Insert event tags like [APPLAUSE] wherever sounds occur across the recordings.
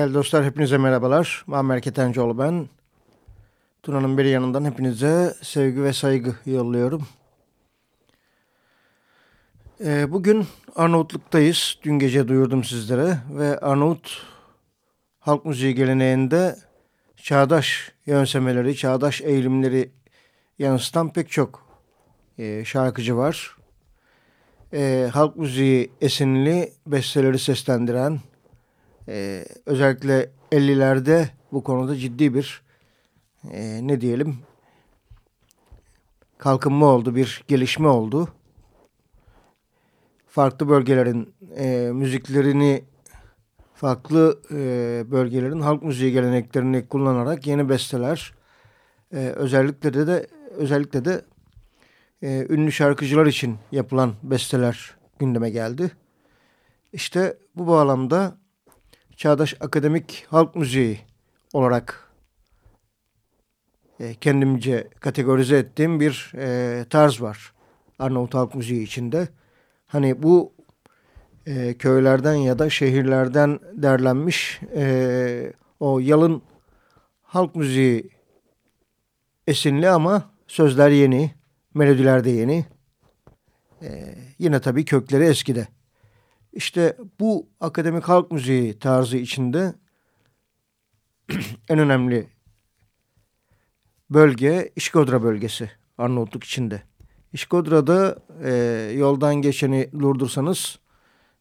Değerli dostlar hepinize merhabalar. Muammer Ketencoğlu ben. Tuna'nın bir yanından hepinize sevgi ve saygı yolluyorum. Ee, bugün Arnavutluk'tayız. Dün gece duyurdum sizlere ve Arnavut halk müziği geleneğinde çağdaş yönsemeleri, çağdaş eğilimleri yansıtan pek çok e, şarkıcı var. E, halk müziği esinli besteleri seslendiren, ee, özellikle 50'lerde bu konuda ciddi bir e, ne diyelim kalkınma oldu, bir gelişme oldu. Farklı bölgelerin e, müziklerini farklı e, bölgelerin halk müziği geleneklerini kullanarak yeni besteler e, özellikle de, de özellikle de e, ünlü şarkıcılar için yapılan besteler gündeme geldi. İşte bu bağlamda çağdaş akademik halk müziği olarak e, kendimce kategorize ettiğim bir e, tarz var Arnavut halk müziği içinde. Hani bu e, köylerden ya da şehirlerden derlenmiş o yalın halk müziği esinli ama sözler yeni, melodiler de yeni. E, yine tabii kökleri eskide. İşte bu akademik halk müziği tarzı içinde en önemli bölge İşkodra bölgesi Arnavutluk içinde. İşkodra'da e, yoldan geçeni durdursanız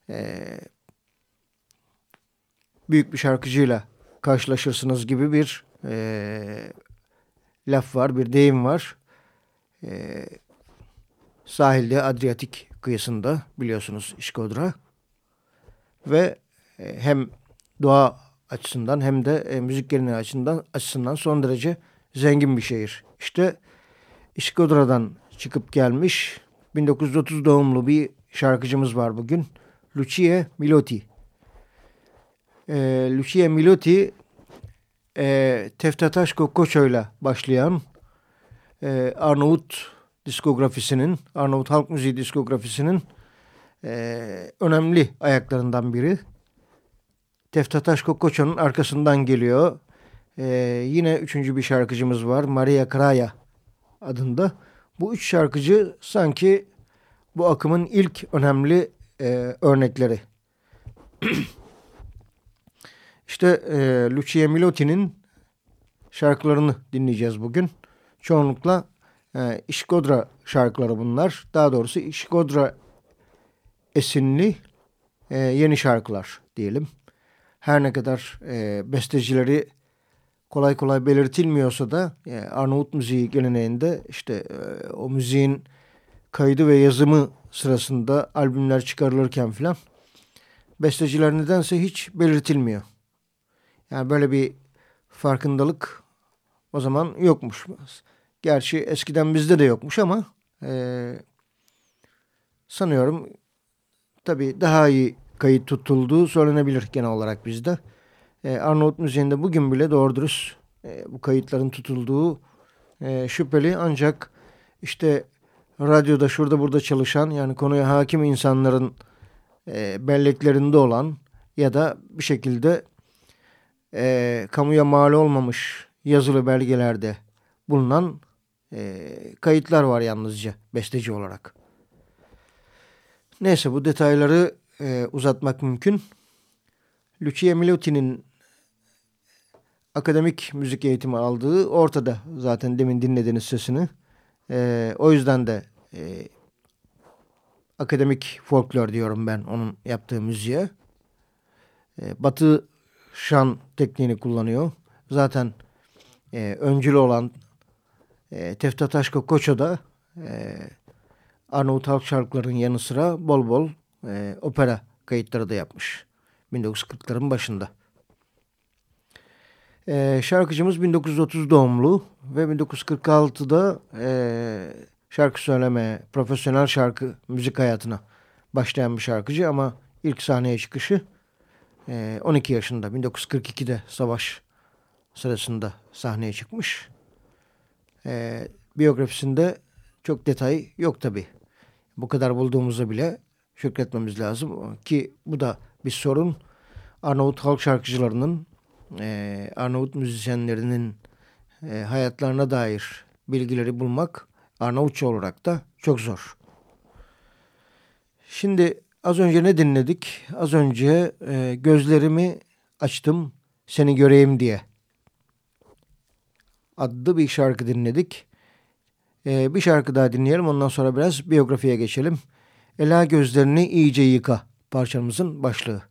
e, büyük bir şarkıcıyla karşılaşırsınız gibi bir e, laf var, bir deyim var. E, sahilde Adriyatik kıyısında biliyorsunuz İşkodra ve e, hem doğa açısından hem de e, müzik geleneği açısından, açısından son derece zengin bir şehir. İşte İşkodra'dan çıkıp gelmiş 1930 doğumlu bir şarkıcımız var bugün. Lucia Miloti. E, Lucia Miloti e, Teftataşko Koço'yla başlayan e, Arnavut diskografisinin, Arnavut halk müziği diskografisinin e, önemli ayaklarından biri. Teftataşko Koço'nun arkasından geliyor. E, yine üçüncü bir şarkıcımız var. Maria Kraya adında. Bu üç şarkıcı sanki bu akımın ilk önemli e, örnekleri. [CLEARS THROAT] İşte e, Lucia Milotti'nin şarkılarını dinleyeceğiz bugün. Çoğunlukla e, İşkodra şarkıları bunlar. Daha doğrusu İşkodra esinli e, yeni şarkılar diyelim. Her ne kadar e, bestecileri kolay kolay belirtilmiyorsa da e, Arnavut müziği geleneğinde işte e, o müziğin kaydı ve yazımı sırasında albümler çıkarılırken filan besteciler nedense hiç belirtilmiyor. Yani böyle bir farkındalık o zaman yokmuş. Gerçi eskiden bizde de yokmuş ama e, sanıyorum tabii daha iyi kayıt tutulduğu söylenebilir genel olarak bizde. E, Arnavut müziğinde bugün bile doğru dürüst e, bu kayıtların tutulduğu e, şüpheli ancak işte radyoda şurada burada çalışan yani konuya hakim insanların e, belleklerinde olan ya da bir şekilde e, kamuya mal olmamış yazılı belgelerde bulunan e, kayıtlar var yalnızca besteci olarak. Neyse bu detayları e, uzatmak mümkün. Lucia Milotti'nin akademik müzik eğitimi aldığı ortada zaten demin dinlediğiniz sesini. E, o yüzden de e, akademik folklor diyorum ben onun yaptığı müziğe. E, batı şan tekniğini kullanıyor. Zaten e, öncülü olan e, Tefta Taşko Koço da e, Arnavut halk şarkılarının yanı sıra bol bol e, opera kayıtları da yapmış. 1940'ların başında. E, şarkıcımız 1930 doğumlu ve 1946'da e, şarkı söyleme, profesyonel şarkı müzik hayatına başlayan bir şarkıcı ama ilk sahneye çıkışı e, 12 yaşında 1942'de savaş sırasında sahneye çıkmış. E, biyografisinde çok detay yok tabi. Bu kadar bulduğumuza bile şükretmemiz lazım ki bu da bir sorun. Arnavut halk şarkıcılarının, e, Arnavut müzisyenlerinin e, hayatlarına dair bilgileri bulmak Arnavutça olarak da çok zor. Şimdi az önce ne dinledik? Az önce e, gözlerimi açtım seni göreyim diye adlı bir şarkı dinledik. E, bir şarkı daha dinleyelim ondan sonra biraz biyografiye geçelim. Ela gözlerini iyice yıka parçamızın başlığı.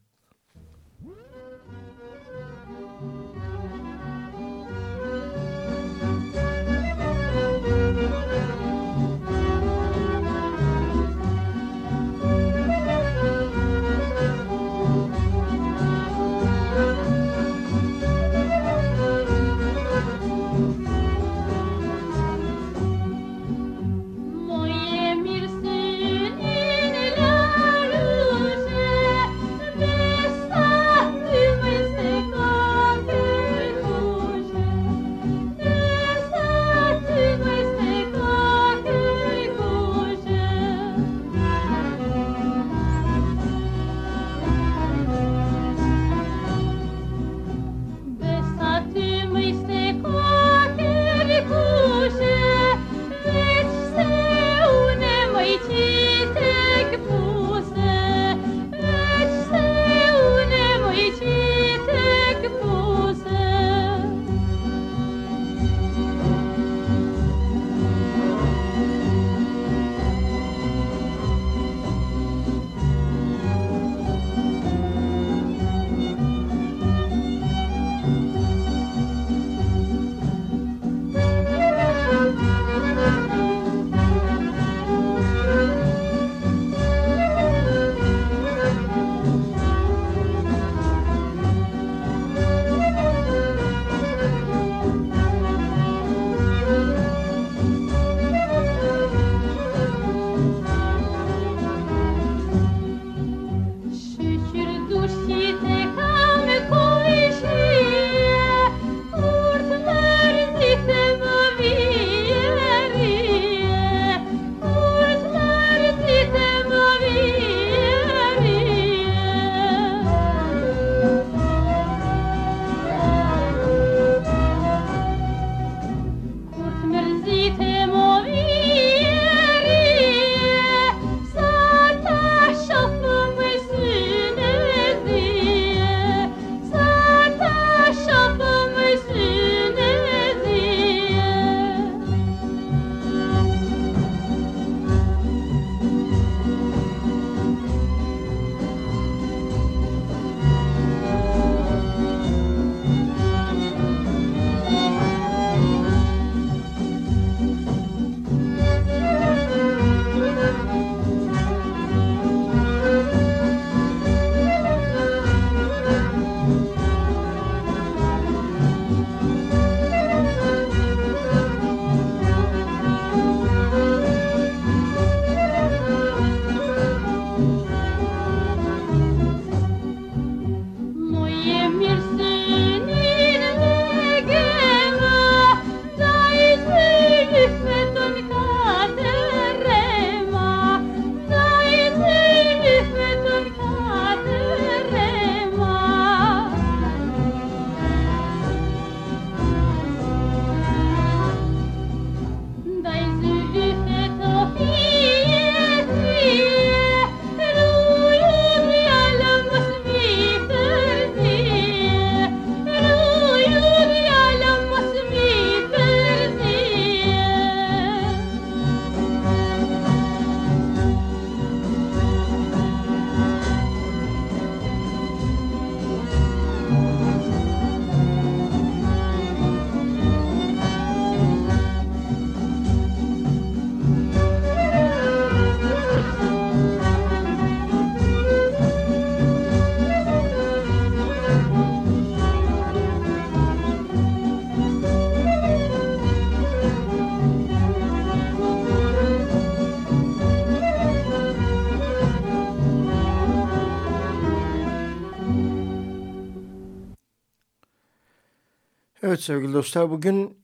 Sevgili dostlar bugün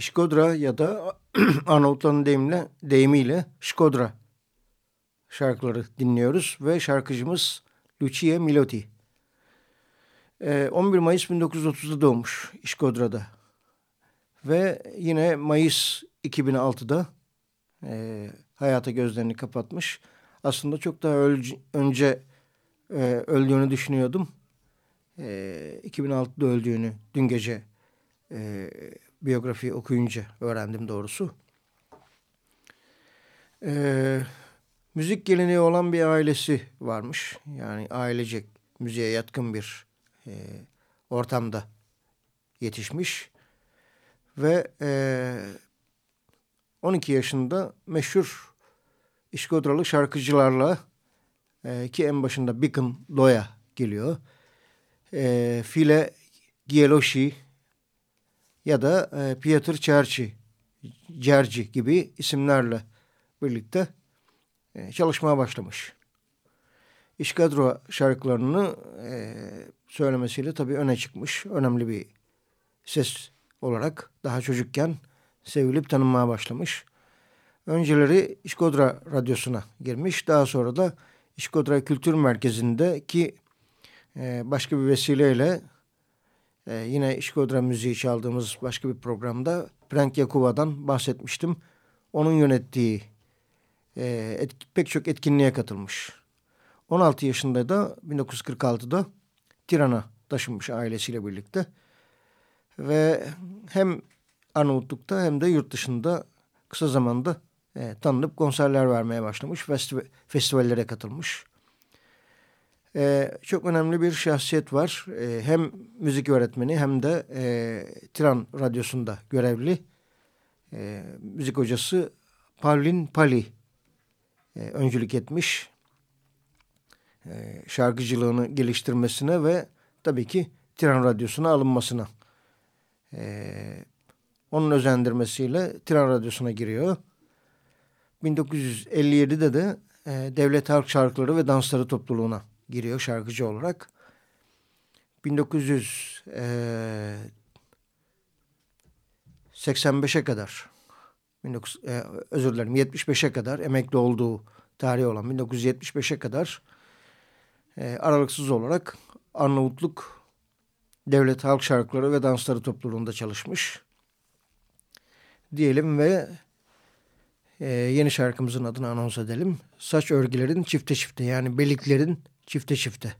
Şkodra ya da [CLEARS THROAT] Arnavutların deyimle, deyimiyle Şkodra şarkıları dinliyoruz ve şarkıcımız Lucia Miloti. Ee, 11 Mayıs 1930'da doğmuş İşkodra'da ve yine Mayıs 2006'da e, hayata gözlerini kapatmış. Aslında çok daha önce e, öldüğünü düşünüyordum e, 2006'da öldüğünü dün gece e, biyografi okuyunca öğrendim doğrusu. E, müzik geleneği olan bir ailesi varmış. Yani ailecek müziğe yatkın bir e, ortamda yetişmiş. Ve e, 12 yaşında meşhur İşkodralı şarkıcılarla e, ki en başında Beacon Loya geliyor e, File Gieloshi ya da e, Piotr Cerci, Cerci gibi isimlerle birlikte e, çalışmaya başlamış. İşkadro şarkılarını e, söylemesiyle tabii öne çıkmış. Önemli bir ses olarak daha çocukken sevilip tanınmaya başlamış. Önceleri İşkodra Radyosu'na girmiş. Daha sonra da İşkodra Kültür Merkezi'ndeki ee, başka bir vesileyle e, yine İşkodra müziği çaldığımız başka bir programda Frank Yakuva'dan bahsetmiştim. Onun yönettiği e, et, pek çok etkinliğe katılmış. 16 yaşında da 1946'da Tiran'a taşınmış ailesiyle birlikte. Ve hem Arnavutluk'ta hem de yurt dışında kısa zamanda e, tanınıp konserler vermeye başlamış. Festiv festivallere katılmış. Ee, çok önemli bir şahsiyet var. Ee, hem müzik öğretmeni hem de e, Tiran Radyosu'nda görevli. E, müzik hocası Pavlin Pali e, öncülük etmiş. E, şarkıcılığını geliştirmesine ve tabii ki Tiran Radyosu'na alınmasına. E, onun özendirmesiyle Tiran Radyosu'na giriyor. 1957'de de e, Devlet Halk Şarkıları ve Dansları Topluluğu'na giriyor şarkıcı olarak. 1985'e kadar 19, e, özür dilerim 75'e kadar emekli olduğu tarihi olan 1975'e kadar e, aralıksız olarak Arnavutluk Devlet Halk Şarkıları ve Dansları topluluğunda çalışmış. Diyelim ve e, yeni şarkımızın adını anons edelim. Saç örgülerin çifte çifte yani beliklerin çifte çifte.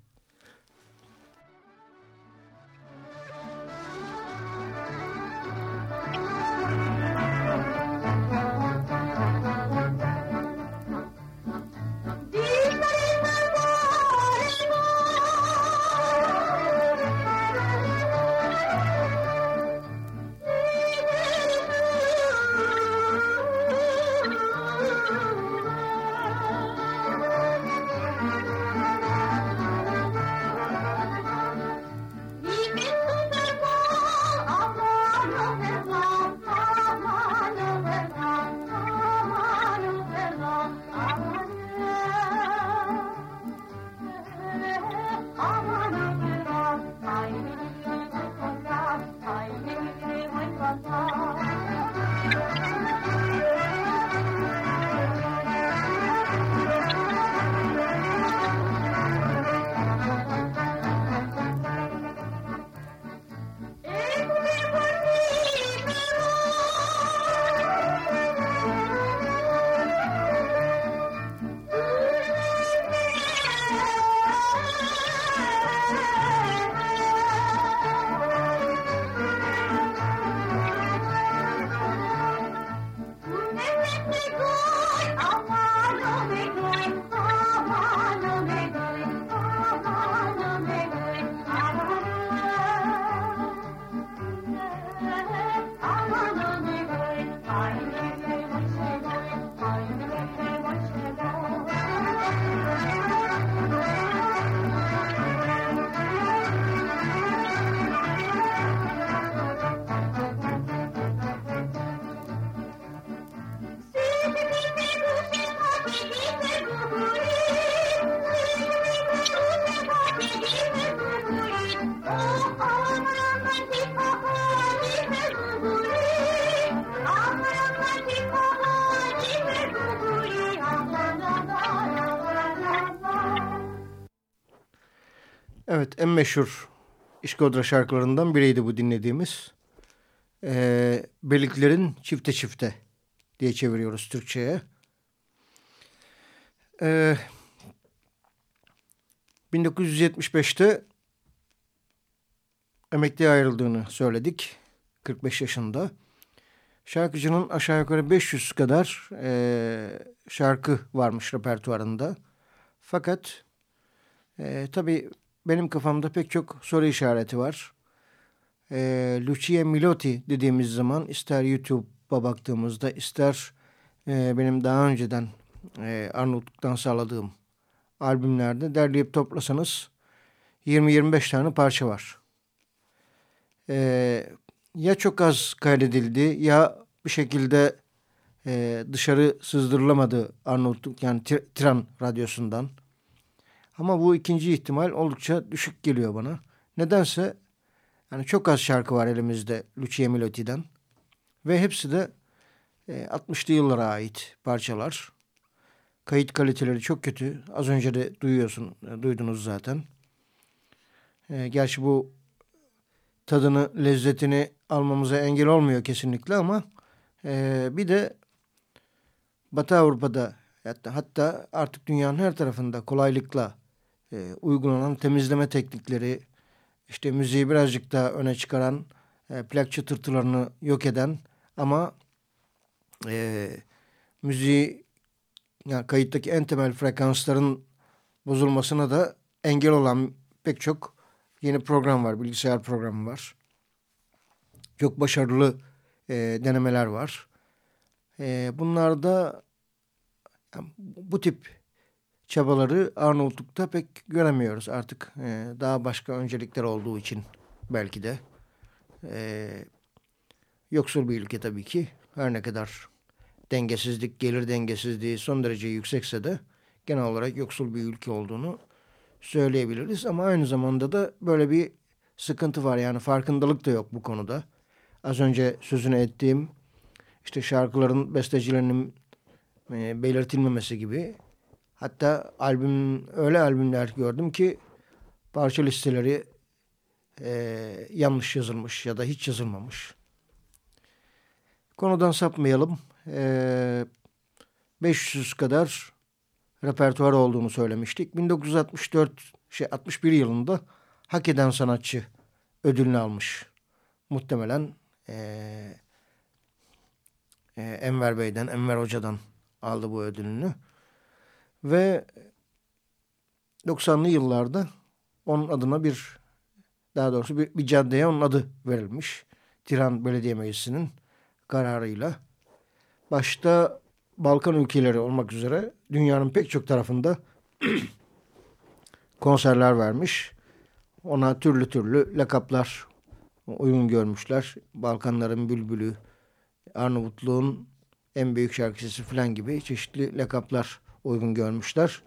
Meşhur İşkodra şarkılarından biriydi bu dinlediğimiz. Ee, Birliklerin Çifte Çifte diye çeviriyoruz Türkçe'ye. Ee, 1975'te emekliye ayrıldığını söyledik. 45 yaşında. Şarkıcının aşağı yukarı 500 kadar e, şarkı varmış repertuarında. Fakat e, tabii benim kafamda pek çok soru işareti var. E, Lucia Milotti dediğimiz zaman ister YouTube'a baktığımızda ister e, benim daha önceden e, Arnavutluk'tan sağladığım albümlerde derleyip toplasanız 20-25 tane parça var. E, ya çok az kaydedildi ya bir şekilde e, dışarı sızdırılamadı Arnavutluk yani Tiran radyosundan. Ama bu ikinci ihtimal oldukça düşük geliyor bana. Nedense yani çok az şarkı var elimizde Lucia Melotti'den. Ve hepsi de e, 60'lı yıllara ait parçalar. Kayıt kaliteleri çok kötü. Az önce de duyuyorsun, e, duydunuz zaten. E, gerçi bu tadını, lezzetini almamıza engel olmuyor kesinlikle ama e, bir de Batı Avrupa'da hatta, hatta artık dünyanın her tarafında kolaylıkla e, uygulanan temizleme teknikleri, işte müziği birazcık daha öne çıkaran, e, plak çıtırtılarını yok eden ama e, müziği yani kayıttaki en temel frekansların bozulmasına da engel olan pek çok yeni program var, bilgisayar programı var. Çok başarılı e, denemeler var. E, bunlarda yani bu tip çabaları Arnavutluk'ta pek göremiyoruz artık. E, daha başka öncelikler olduğu için belki de. E, yoksul bir ülke tabii ki. Her ne kadar dengesizlik, gelir dengesizliği son derece yüksekse de genel olarak yoksul bir ülke olduğunu söyleyebiliriz. Ama aynı zamanda da böyle bir sıkıntı var. Yani farkındalık da yok bu konuda. Az önce sözünü ettiğim işte şarkıların bestecilerinin e, belirtilmemesi gibi. Hatta albüm öyle albümler gördüm ki parça listeleri e, yanlış yazılmış ya da hiç yazılmamış. Konudan sapmayalım. E, 500 kadar repertuar olduğunu söylemiştik. 1964 şey 61 yılında hak eden sanatçı ödülünü almış. Muhtemelen e, e, Enver Bey'den, Enver Hoca'dan aldı bu ödülünü. Ve 90'lı yıllarda onun adına bir daha doğrusu bir, bir caddeye onun adı verilmiş. Tiran Belediye Meclisi'nin kararıyla. Başta Balkan ülkeleri olmak üzere dünyanın pek çok tarafında [CLEARS THROAT] konserler vermiş. Ona türlü türlü lakaplar uygun görmüşler. Balkanların bülbülü, Arnavutluğun en büyük şarkıcısı falan gibi çeşitli lakaplar uygun görmüşler.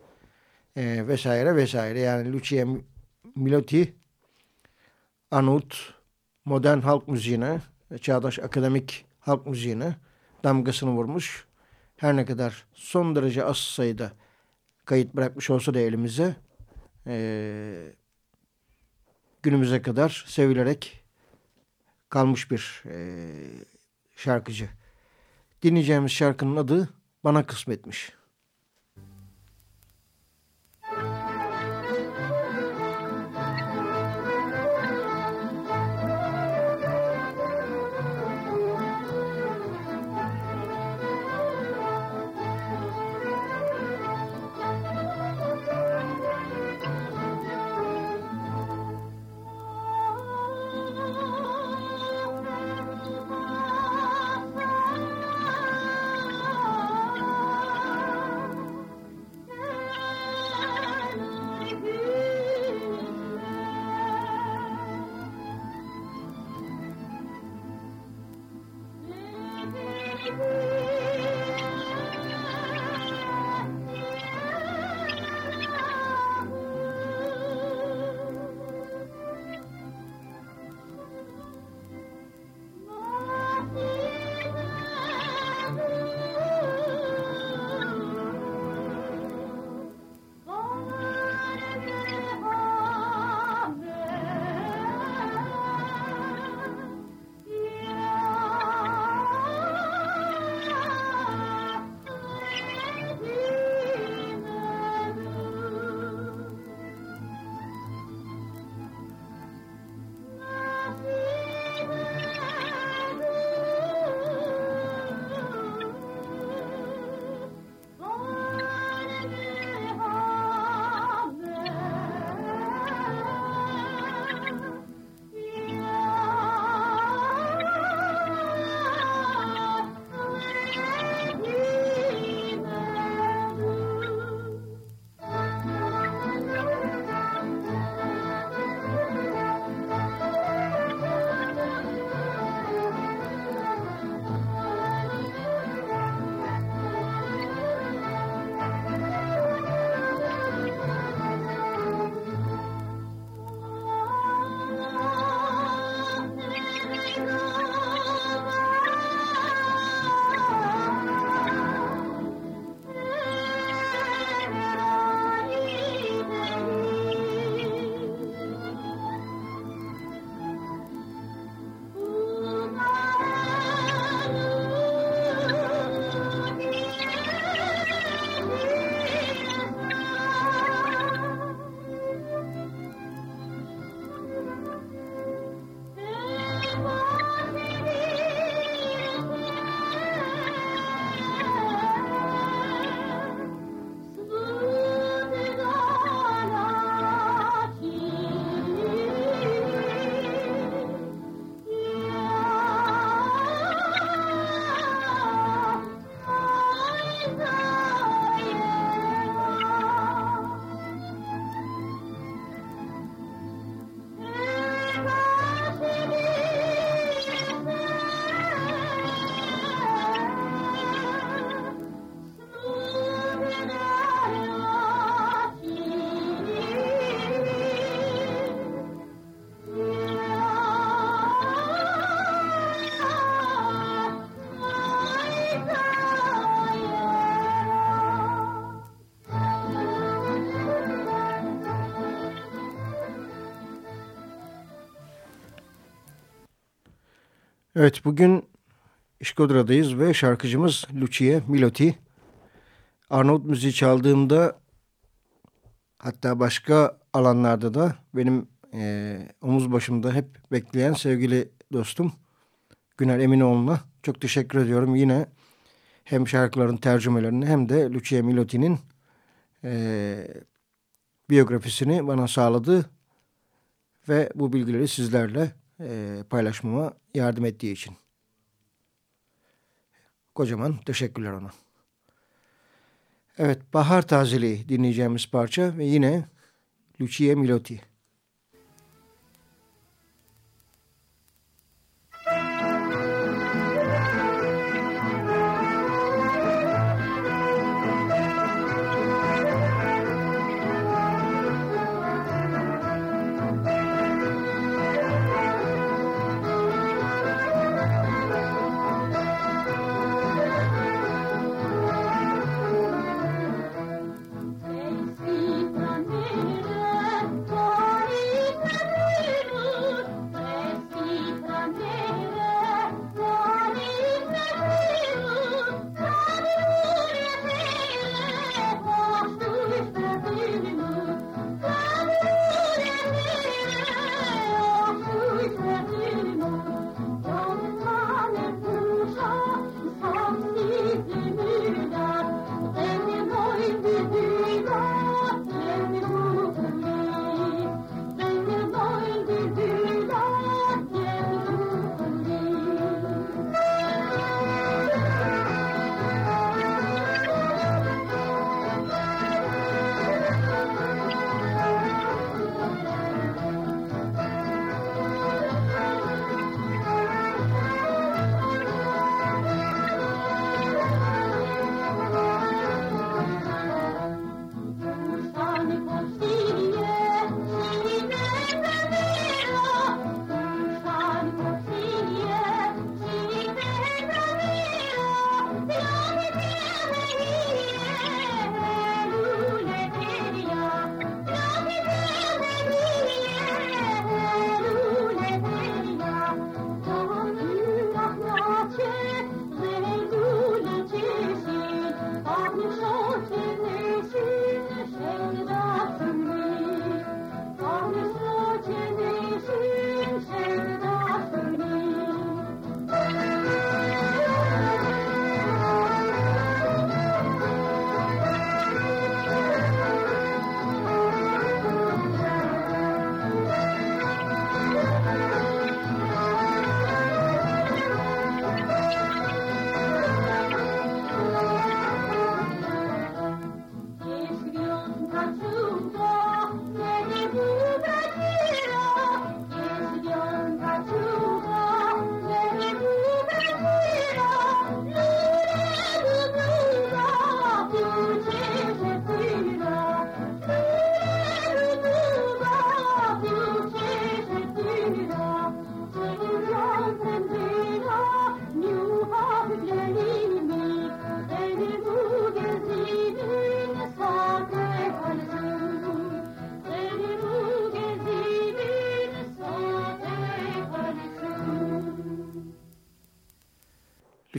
E, vesaire vesaire. Yani Lucia Milotti Arnavut modern halk müziğine, çağdaş akademik halk müziğine damgasını vurmuş. Her ne kadar son derece az sayıda kayıt bırakmış olsa da elimize e, günümüze kadar sevilerek kalmış bir e, şarkıcı. Dinleyeceğimiz şarkının adı Bana Kısmetmiş. Evet bugün İşkodra'dayız ve şarkıcımız Lucia Miloti. Arnavut müziği çaldığımda hatta başka alanlarda da benim e, omuz başımda hep bekleyen sevgili dostum Güner Eminoğlu'na çok teşekkür ediyorum. Yine hem şarkıların tercümelerini hem de Lucia Miloti'nin e, biyografisini bana sağladı ve bu bilgileri sizlerle e, paylaşmama yardım ettiği için. Kocaman teşekkürler ona. Evet, Bahar Tazeliği dinleyeceğimiz parça ve yine Lucia Miloti.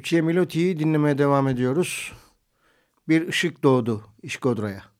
Lucia Milotti'yi dinlemeye devam ediyoruz. Bir ışık doğdu İşkodra'ya.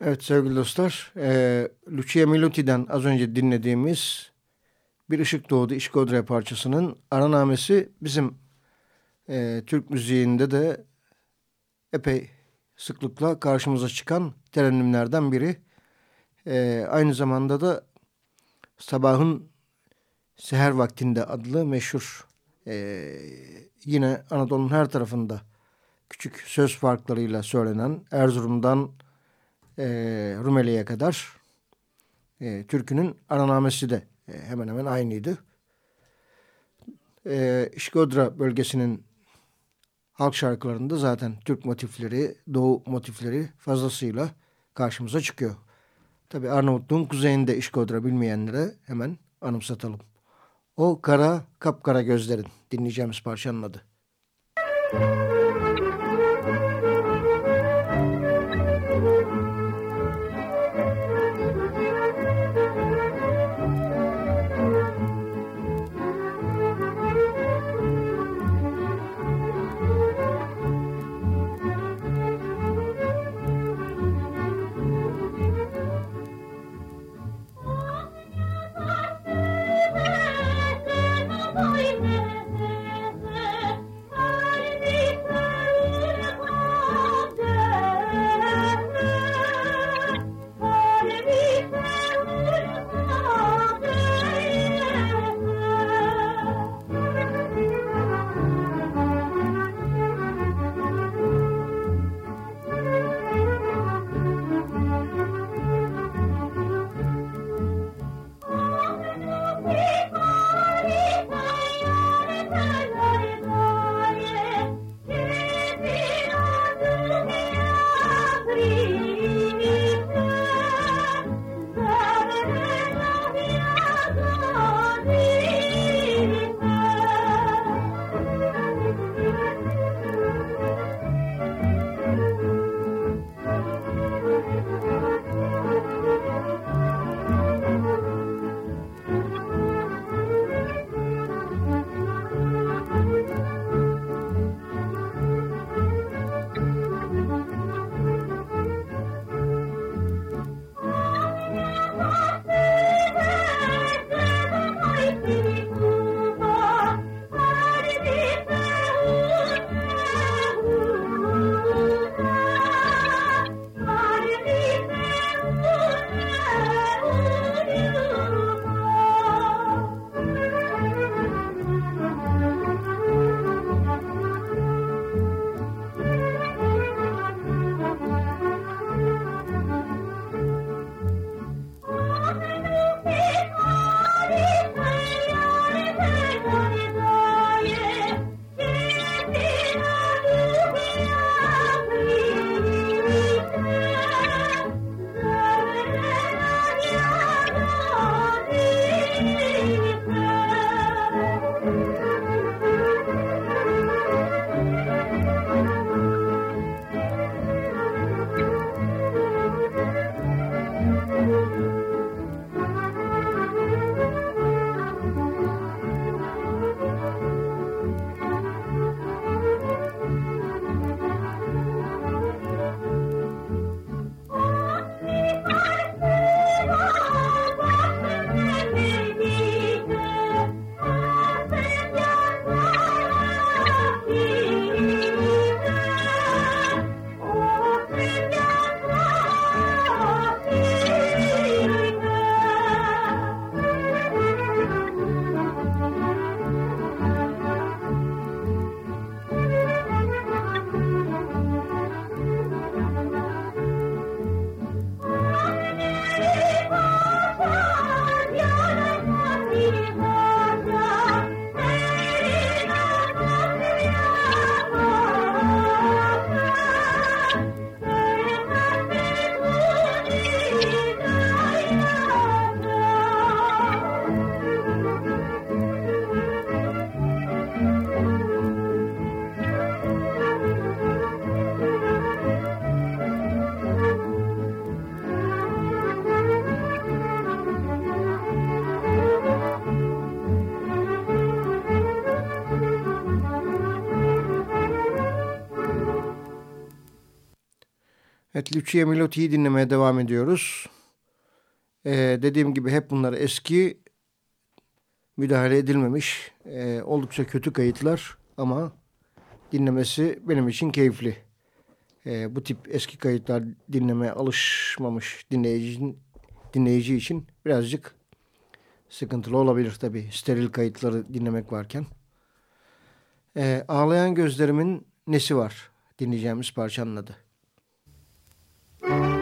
Evet sevgili dostlar, e, Lucia Miluti'den az önce dinlediğimiz Bir Işık Doğdu İşkodre parçasının aranamesi bizim e, Türk müziğinde de epey sıklıkla karşımıza çıkan terennümlerden biri. E, aynı zamanda da Sabahın Seher Vaktinde adlı meşhur e, yine Anadolu'nun her tarafında küçük söz farklarıyla söylenen Erzurum'dan e, Rumeli'ye kadar e, türkünün aranamesi de e, hemen hemen aynıydı. E, İşkodra bölgesinin halk şarkılarında zaten Türk motifleri, Doğu motifleri fazlasıyla karşımıza çıkıyor. Tabi Arnavutluğun kuzeyinde İşkodra bilmeyenlere hemen anımsatalım. O kara kapkara gözlerin dinleyeceğimiz parçanın adı. Müzik Evet, Lucia Milotti'yi dinlemeye devam ediyoruz. Ee, dediğim gibi hep bunlar eski, müdahale edilmemiş, e, oldukça kötü kayıtlar ama dinlemesi benim için keyifli. Ee, bu tip eski kayıtlar dinlemeye alışmamış dinleyici, dinleyici için birazcık sıkıntılı olabilir tabii steril kayıtları dinlemek varken. Ee, Ağlayan Gözlerimin Nesi Var dinleyeceğimiz parçanın adı. Thank you.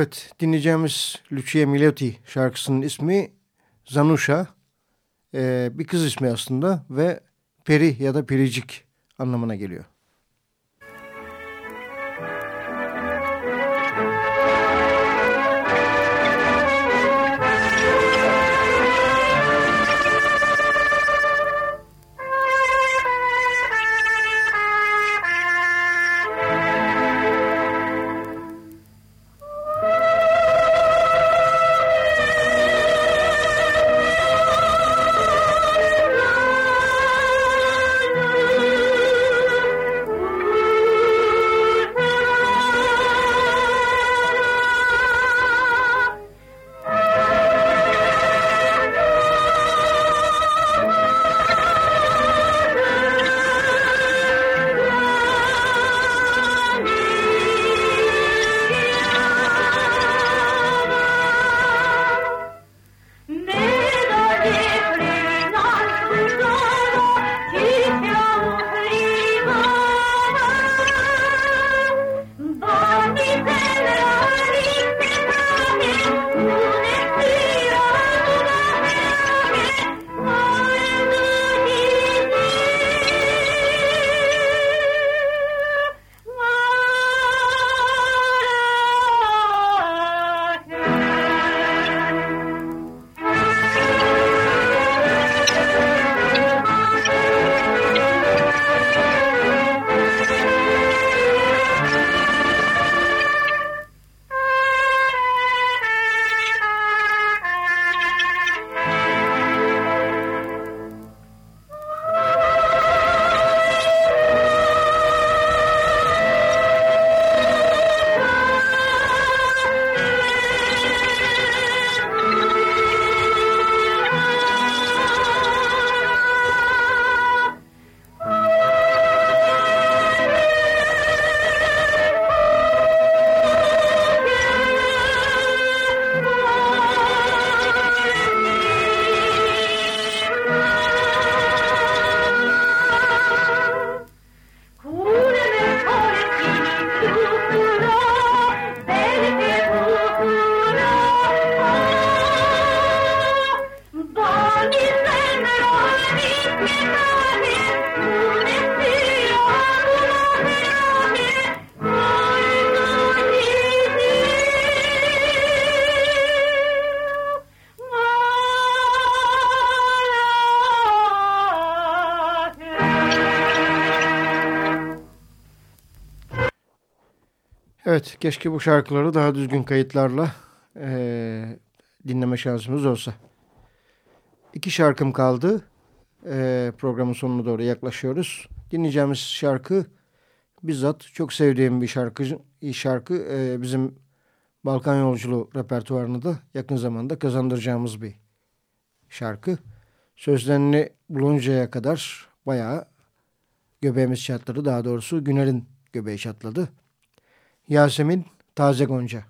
Evet dinleyeceğimiz Lucia Milotti şarkısının ismi Zanusha. Ee, bir kız ismi aslında ve peri ya da pericik anlamına geliyor. Evet keşke bu şarkıları daha düzgün kayıtlarla e, dinleme şansımız olsa. İki şarkım kaldı. E, programın sonuna doğru yaklaşıyoruz. Dinleyeceğimiz şarkı bizzat çok sevdiğim bir şarkı. şarkı e, bizim Balkan Yolculuğu repertuarını da yakın zamanda kazandıracağımız bir şarkı. Sözlerini buluncaya kadar bayağı göbeğimiz çatladı. Daha doğrusu Güner'in göbeği çatladı. Yasemin Taze Gonca.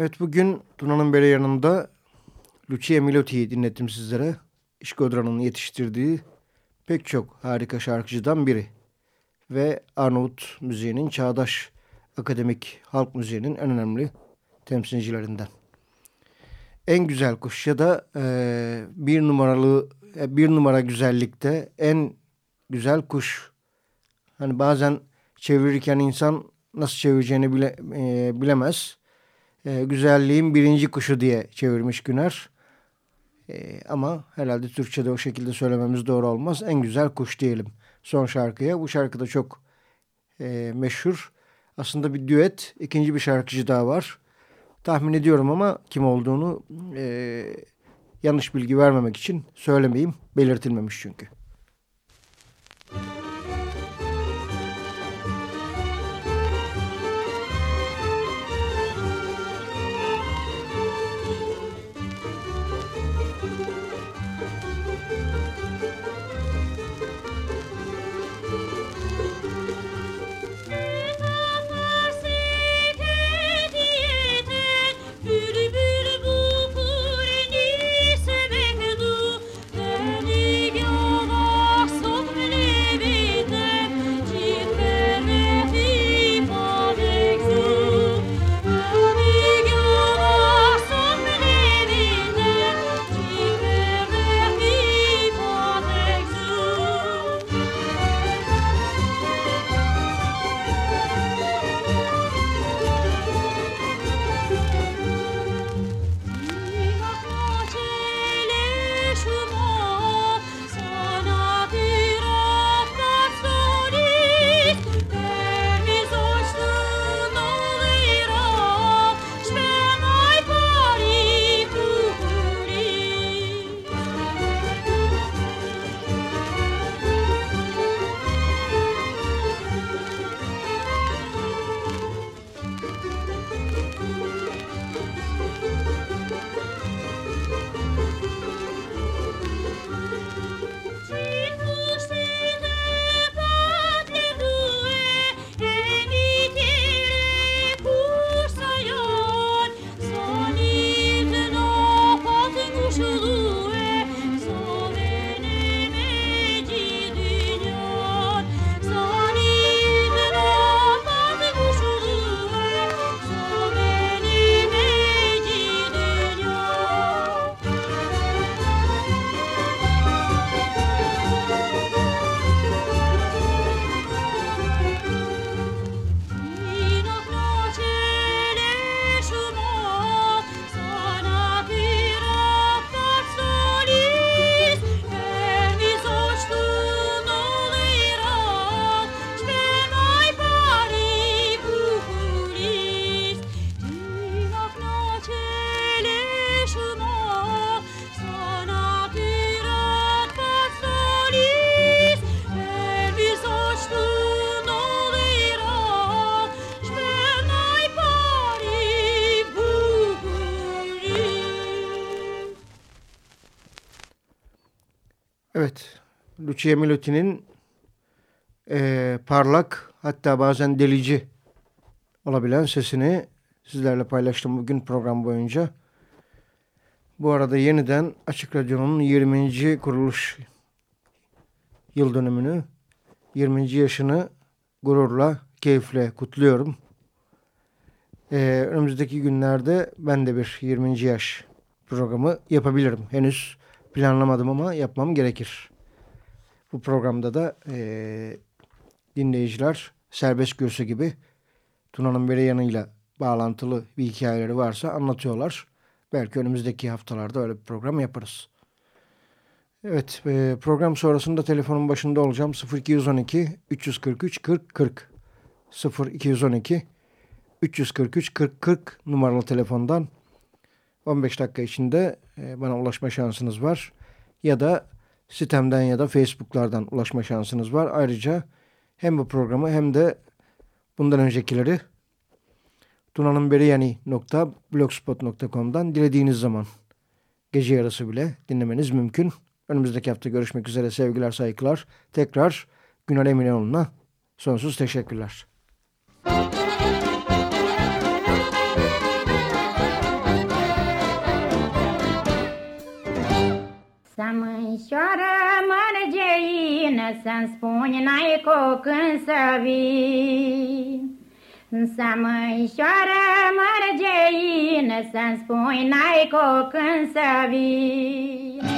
Evet bugün Tuna'nın beri yanında Lucia Miloti'yi dinlettim sizlere. İşkodra'nın yetiştirdiği pek çok harika şarkıcıdan biri. Ve Arnavut müziğinin çağdaş akademik halk müziğinin en önemli temsilcilerinden. En güzel kuş ya da e, bir numaralı e, bir numara güzellikte en güzel kuş. Hani bazen çevirirken insan nasıl çevireceğini bile, e, bilemez e, güzelliğin birinci kuşu diye çevirmiş Güner. E, ama herhalde Türkçe'de o şekilde söylememiz doğru olmaz. En güzel kuş diyelim son şarkıya. Bu şarkı da çok e, meşhur. Aslında bir düet. ikinci bir şarkıcı daha var. Tahmin ediyorum ama kim olduğunu e, yanlış bilgi vermemek için söylemeyeyim. Belirtilmemiş çünkü. Evet, Lucia Miluti'nin e, parlak hatta bazen delici olabilen sesini sizlerle paylaştım bugün program boyunca. Bu arada yeniden Açık Radyo'nun 20. kuruluş yıl dönümünü, 20. yaşını gururla, keyifle kutluyorum. Ee, önümüzdeki günlerde ben de bir 20. yaş programı yapabilirim. Henüz planlamadım ama yapmam gerekir. Bu programda da e, dinleyiciler serbest göğsü gibi Tuna'nın beri yanıyla bağlantılı bir hikayeleri varsa anlatıyorlar. Belki önümüzdeki haftalarda öyle bir program yaparız. Evet e, program sonrasında telefonun başında olacağım 0212 343 40 40 0212 343 40 40 numaralı telefondan 15 dakika içinde e, bana ulaşma şansınız var. Ya da sitemden ya da Facebook'lardan ulaşma şansınız var. Ayrıca hem bu programı hem de bundan öncekileri tunanınberiyani.blogspot.com'dan dilediğiniz zaman gece yarısı bile dinlemeniz mümkün. Önümüzdeki hafta görüşmek üzere sevgiler saygılar. Tekrar Günal Eminenoğlu'na sonsuz teşekkürler. Să mânșoară mărgeină, Să-mi spuni n-ai cu când să vii. Să mânșoară mărgeină, Să-mi spuni n-ai cu când să vii.